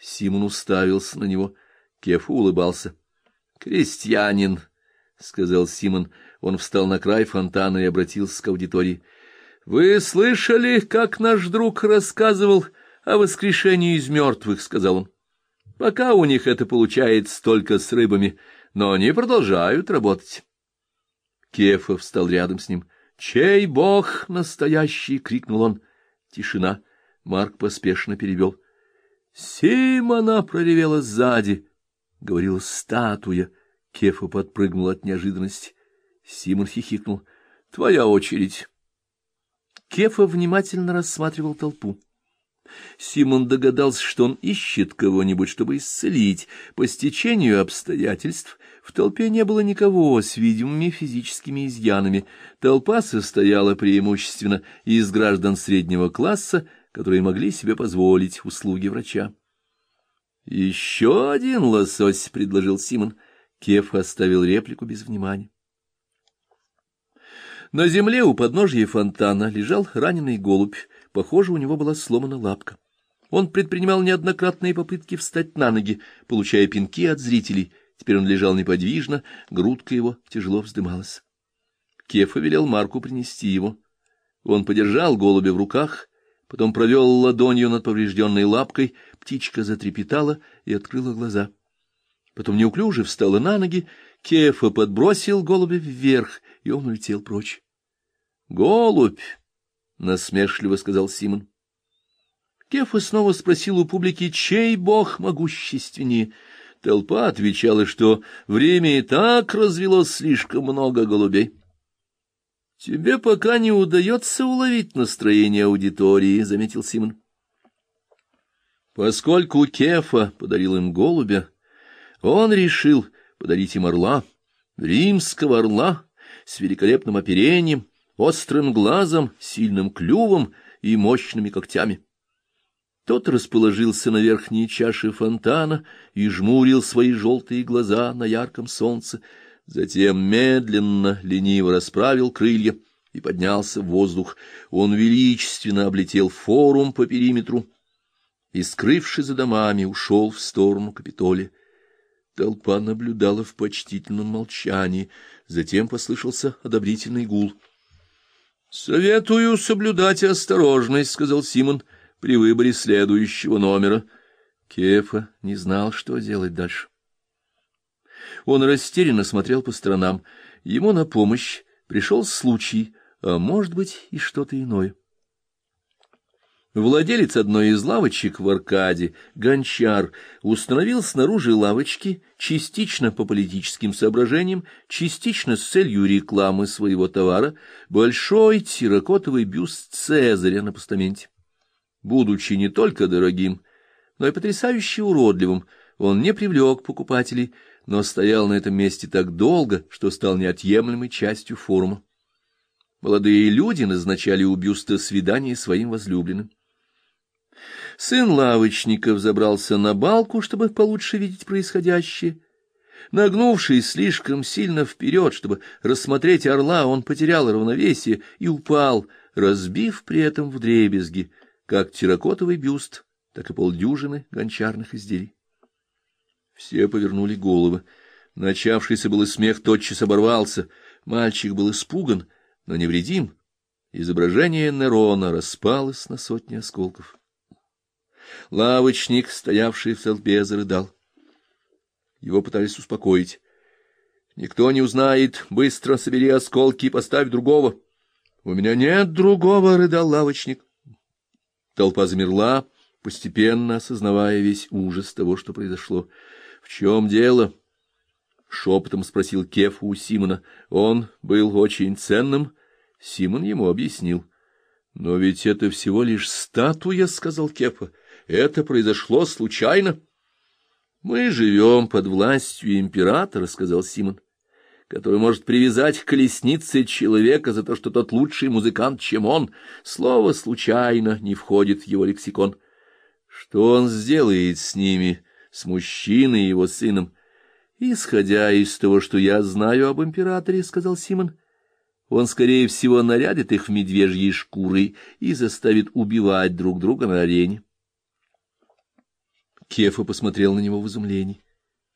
Симон уставился на него. Кефа улыбался. «Крестьянин», — сказал Симон. Он встал на край фонтана и обратился к аудитории. «Вы слышали, как наш друг рассказывал о воскрешении из мертвых?» — сказал он. «Пока у них это получается только с рыбами, но они продолжают работать». Кефа встал рядом с ним. «Чей бог настоящий?» — крикнул он. Тишина. Марк поспешно перевел. «Симона!» — проревела сзади. Говорила статуя. Кефа подпрыгнул от неожиданности. Симон хихикнул. «Твоя очередь». Кефа внимательно рассматривал толпу. Симон догадался, что он ищет кого-нибудь, чтобы исцелить. По стечению обстоятельств в толпе не было никого с видимыми физическими изъянами. Толпа состояла преимущественно из граждан среднего класса, которые могли себе позволить услуги врача. «Еще один лосось», — предложил Симон. Кеф оставил реплику без внимания. На земле у подножья фонтана лежал раненый голубь. Похоже, у него была сломана лапка. Он предпринимал неоднократные попытки встать на ноги, получая пинки от зрителей. Теперь он лежал неподвижно, грудка его тяжело вздымалась. Кефа велел Марку принести его. Он подержал голубя в руках, потом провел ладонью над поврежденной лапкой, птичка затрепетала и открыла глаза. Потом неуклюже встала на ноги, Кефа подбросил голубя вверх, и он улетел прочь. — Голубь! — насмешливо сказал Симон. Кефа снова спросил у публики, чей бог могущественнее. Толпа отвечала, что время и так развело слишком много голубей. Тебе пока не удается уловить настроение аудитории, заметил Симон. Поскольку Кефа подарил им голубя, он решил подарить им орла, римского орла с великолепным оперением, острым глазом, сильным клювом и мощными когтями. Тот расположился на верхней чаше фонтана и жмурил свои желтые глаза на ярком солнце, Затем медленно, лениво расправил крылья и поднялся в воздух. Он величественно облетел форум по периметру и, скрывшись за домами, ушел в сторону Капитолия. Толпа наблюдала в почтительном молчании, затем послышался одобрительный гул. — Советую соблюдать осторожность, — сказал Симон при выборе следующего номера. Кефа не знал, что делать дальше. Он растерянно смотрел по сторонам. Ему на помощь пришел случай, а может быть и что-то иное. Владелец одной из лавочек в Аркаде, Гончар, установил снаружи лавочки частично по политическим соображениям, частично с целью рекламы своего товара, большой терракотовый бюст Цезаря на постаменте. Будучи не только дорогим, но и потрясающе уродливым, он не привлек покупателей, но стоял на этом месте так долго, что стал неотъемлемой частью форума. Молодые люди назначали у бюста свидание своим возлюбленным. Сын лавочника взобрался на балку, чтобы получше видеть происходящее. Нагнувшись слишком сильно вперед, чтобы рассмотреть орла, он потерял равновесие и упал, разбив при этом вдребезги как терракотовый бюст, так и полдюжины гончарных изделий. Все повернули головы. Начавшийся был смех тотчас оборвался. Мальчик был испуган, но невредим. Изображение Нерона распалось на сотни осколков. Лавочник, стоявший в толпе, зарыдал. Его пытались успокоить. «Никто не узнает. Быстро собери осколки и поставь другого». «У меня нет другого», — рыдал лавочник. Толпа замерла, постепенно осознавая весь ужас того, что произошло. — В чем дело? — шепотом спросил Кеф у Симона. Он был очень ценным. Симон ему объяснил. — Но ведь это всего лишь статуя, — сказал Кефа. — Это произошло случайно. — Мы живем под властью императора, — сказал Симон, — который может привязать к колеснице человека за то, что тот лучший музыкант, чем он. Слово «случайно» не входит в его лексикон. Что он сделает с ними? — с мужчиной и его сыном. Исходя из того, что я знаю об императоре, — сказал Симон, — он, скорее всего, нарядит их в медвежьи шкуры и заставит убивать друг друга на арене. Кефа посмотрел на него в изумлении.